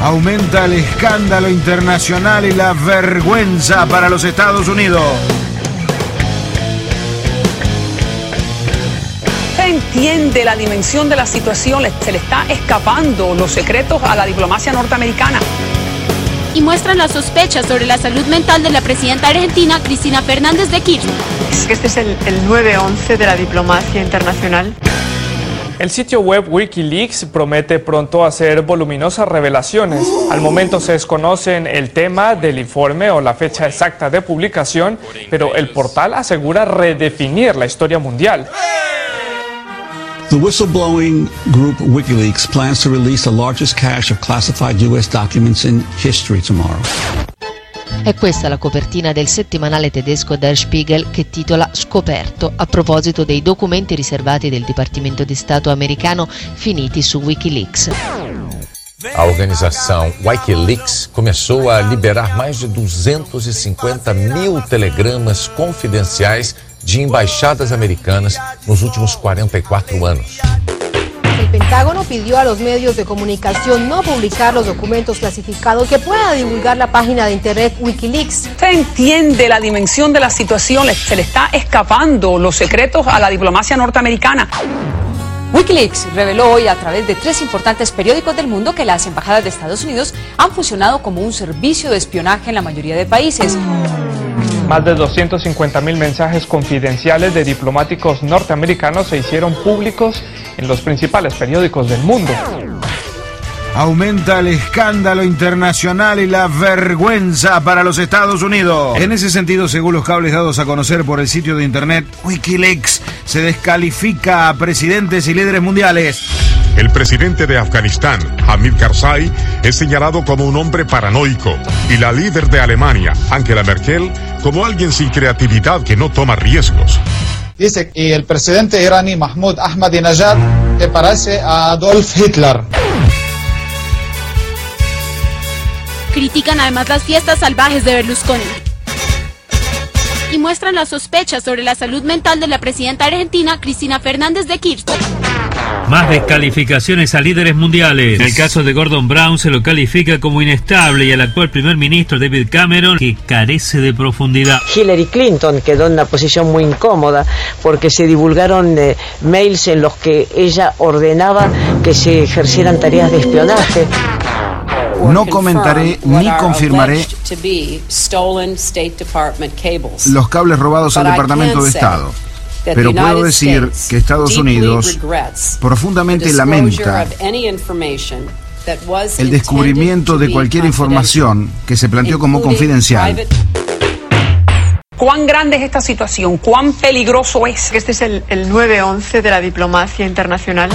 Aumenta el escándalo internacional y la vergüenza para los Estados Unidos. Entiende la dimensión de la situación, se le está escapando los secretos a la diplomacia norteamericana. Y muestran las sospechas sobre la salud mental de la presidenta argentina Cristina Fernández de Kirchner. Este es el, el 9-11 de la diplomacia internacional. El sitio web Wikileaks promete pronto hacer voluminosas revelaciones. Al momento se desconocen el tema del informe o la fecha exacta de publicación, pero el portal asegura redefinir la historia mundial. The whistleblowing group WikiLeaks plans to release the largest cache of classified U.S. documents in history tomorrow. È questa la copertina del settimanale tedesco Der Spiegel che titola Scoperto a proposito dei documenti riservati del Dipartimento di Stato americano finiti su Wikileaks. A organização Wikileaks começou a liberar mais de 250 mil telegramas confidenciais de embaixadas americanas nos últimos 44 anos. El Pentágono pidió a los medios de comunicación no publicar los documentos clasificados que pueda divulgar la página de internet Wikileaks. Se entiende la dimensión de la situación, se le está escapando los secretos a la diplomacia norteamericana. Wikileaks reveló hoy a través de tres importantes periódicos del mundo que las embajadas de Estados Unidos han funcionado como un servicio de espionaje en la mayoría de países. Más de 250 mil mensajes confidenciales de diplomáticos norteamericanos se hicieron públicos en los principales periódicos del mundo. Aumenta el escándalo internacional y la vergüenza para los Estados Unidos. En ese sentido, según los cables dados a conocer por el sitio de internet Wikileaks, se descalifica a presidentes y líderes mundiales. El presidente de Afganistán, Hamid Karzai, es señalado como un hombre paranoico y la líder de Alemania, Angela Merkel, como alguien sin creatividad que no toma riesgos. Dice que el presidente iraní Mahmoud Ahmadinejad se parece a Adolf Hitler. Critican además las fiestas salvajes de Berlusconi. Y muestran las sospechas sobre la salud mental de la presidenta argentina Cristina Fernández de Kirchner. Más descalificaciones a líderes mundiales. En el caso de Gordon Brown se lo califica como inestable y al actual primer ministro David Cameron que carece de profundidad. Hillary Clinton quedó en una posición muy incómoda porque se divulgaron eh, mails en los que ella ordenaba que se ejercieran tareas de espionaje. No comentaré ni confirmaré los cables robados al Departamento de Estado. Pero puedo decir que Estados Unidos profundamente lamenta el descubrimiento de cualquier información que se planteó como confidencial. ¿Cuán grande es esta situación? ¿Cuán peligroso es? Este es el, el 9-11 de la diplomacia internacional.